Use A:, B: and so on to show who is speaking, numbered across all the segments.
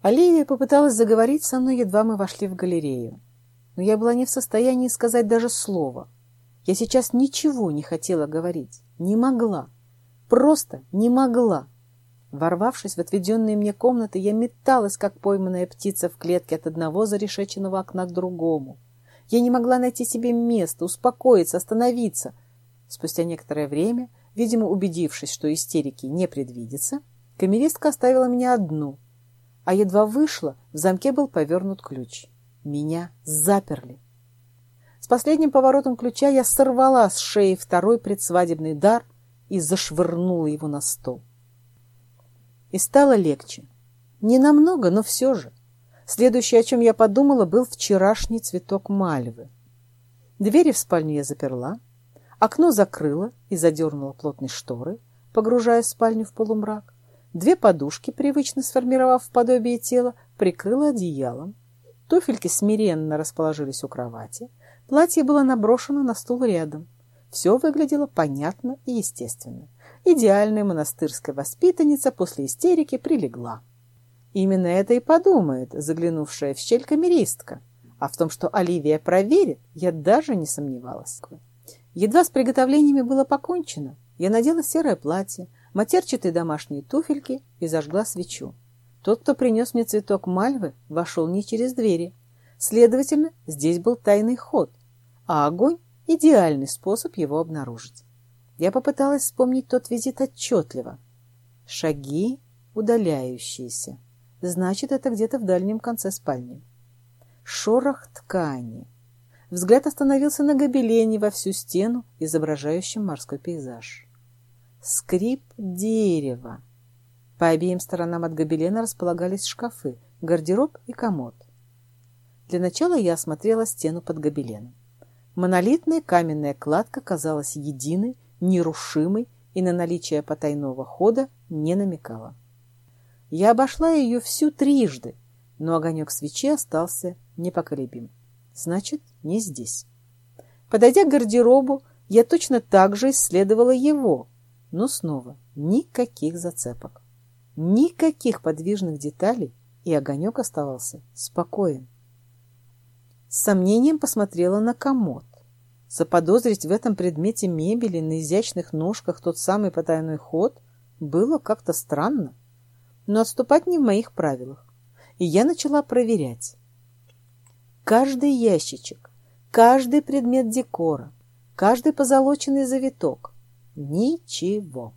A: Оливия попыталась заговорить со мной, едва мы вошли в галерею. Но я была не в состоянии сказать даже слова. Я сейчас ничего не хотела говорить. Не могла. Просто не могла. Ворвавшись в отведенные мне комнаты, я металась, как пойманная птица в клетке от одного зарешеченного окна к другому. Я не могла найти себе места, успокоиться, остановиться. Спустя некоторое время, видимо, убедившись, что истерики не предвидится, камеристка оставила меня одну — а едва вышла, в замке был повернут ключ. Меня заперли. С последним поворотом ключа я сорвала с шеи второй предсвадебный дар и зашвырнула его на стол. И стало легче. Не намного, но все же. Следующее, о чем я подумала, был вчерашний цветок мальвы. Двери в спальню я заперла, окно закрыла и задернула плотной шторы, погружая спальню в полумрак. Две подушки, привычно сформировав подобие тела, прикрыла одеялом. Туфельки смиренно расположились у кровати. Платье было наброшено на стул рядом. Все выглядело понятно и естественно. Идеальная монастырская воспитанница после истерики прилегла. Именно это и подумает заглянувшая в щель камеристка. А в том, что Оливия проверит, я даже не сомневалась. Едва с приготовлениями было покончено, я надела серое платье, матерчатые домашние туфельки и зажгла свечу. Тот, кто принес мне цветок мальвы, вошел не через двери. Следовательно, здесь был тайный ход, а огонь — идеальный способ его обнаружить. Я попыталась вспомнить тот визит отчетливо. Шаги удаляющиеся. Значит, это где-то в дальнем конце спальни. Шорох ткани. Взгляд остановился на гобелене во всю стену, изображающем морской пейзаж скрип дерева. По обеим сторонам от гобелена располагались шкафы, гардероб и комод. Для начала я осмотрела стену под гобеленом. Монолитная каменная кладка казалась единой, нерушимой и на наличие потайного хода не намекала. Я обошла ее всю трижды, но огонек свечи остался непоколебим. Значит, не здесь. Подойдя к гардеробу, я точно так же исследовала его, но снова никаких зацепок, никаких подвижных деталей, и огонек оставался спокоен. С сомнением посмотрела на комод. Заподозрить в этом предмете мебели на изящных ножках тот самый потайной ход было как-то странно, но отступать не в моих правилах, и я начала проверять. Каждый ящичек, каждый предмет декора, каждый позолоченный завиток, Ничего.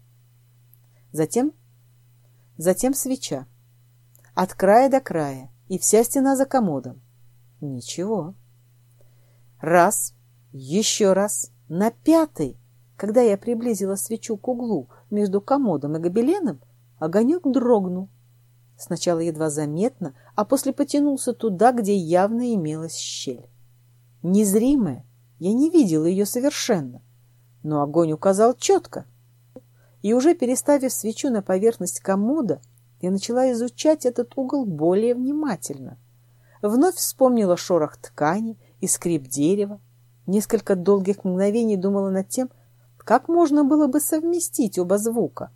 A: Затем, затем свеча. От края до края, и вся стена за комодом. Ничего. Раз, еще раз, на пятый, когда я приблизила свечу к углу между комодом и гобеленом, огонек дрогнул. Сначала едва заметно, а после потянулся туда, где явно имелась щель. Незримая, я не видела ее совершенно но огонь указал четко. И уже переставив свечу на поверхность комода, я начала изучать этот угол более внимательно. Вновь вспомнила шорох ткани и скрип дерева. Несколько долгих мгновений думала над тем, как можно было бы совместить оба звука,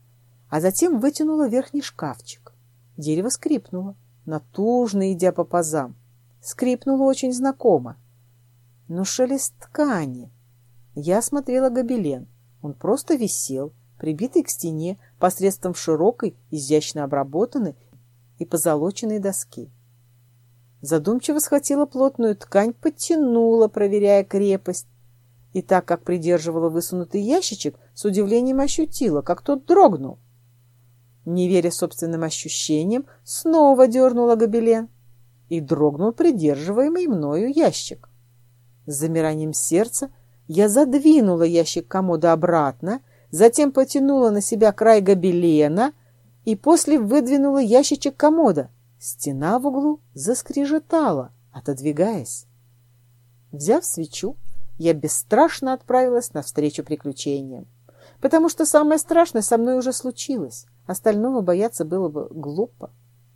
A: а затем вытянула верхний шкафчик. Дерево скрипнуло, натужно идя по пазам. Скрипнуло очень знакомо. Но шелест ткани, я осмотрела гобелен. Он просто висел, прибитый к стене посредством широкой, изящно обработанной и позолоченной доски. Задумчиво схватила плотную ткань, подтянула, проверяя крепость. И так как придерживала высунутый ящичек, с удивлением ощутила, как тот дрогнул. Не веря собственным ощущениям, снова дернула гобелен и дрогнул придерживаемый мною ящик. С замиранием сердца я задвинула ящик комода обратно, затем потянула на себя край гобелена и после выдвинула ящичек комода. Стена в углу заскрежетала, отодвигаясь. Взяв свечу, я бесстрашно отправилась навстречу приключениям, потому что самое страшное со мной уже случилось. Остального бояться было бы глупо.